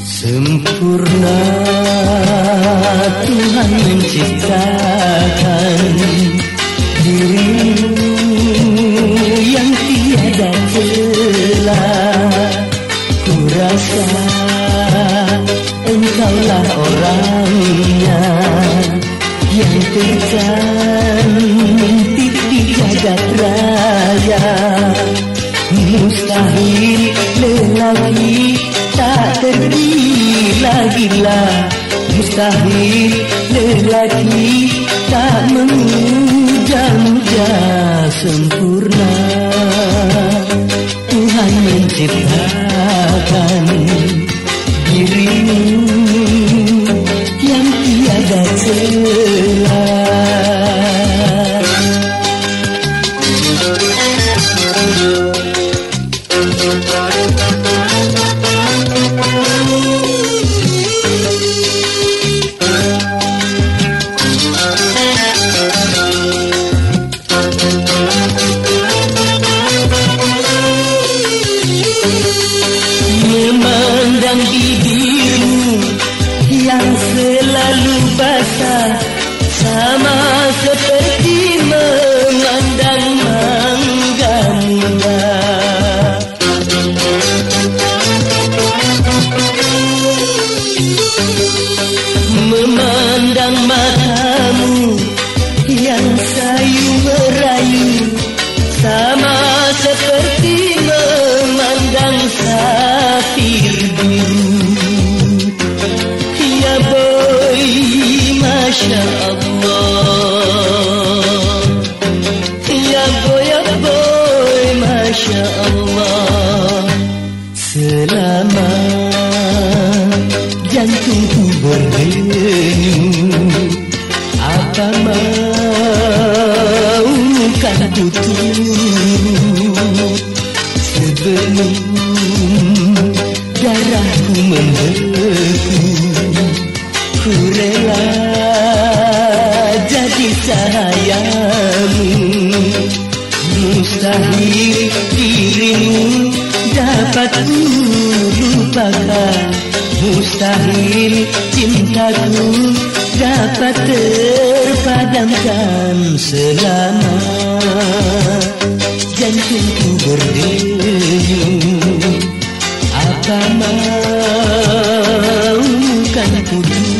Sempurna Tuhan menciptakan Mustahil lelaki. Tak tergila-gila Mustahil lelaki. Tak memuja-muja sempurna. Tuhan menciptakan dirimu yang tiada celah. Memandang basah Sama seperti memandang mangga muda Memandang matamu yang sayu Ya boy, ya boy, Masya Allah. Selama jantungku berdenyut Apa mau kan tutup? Sebelum darahku membeku Ku rela dapatku lupakan Mustahil cintaku dapat terpadamkan selama Jantungku berdenyum Apa maukan ku dulu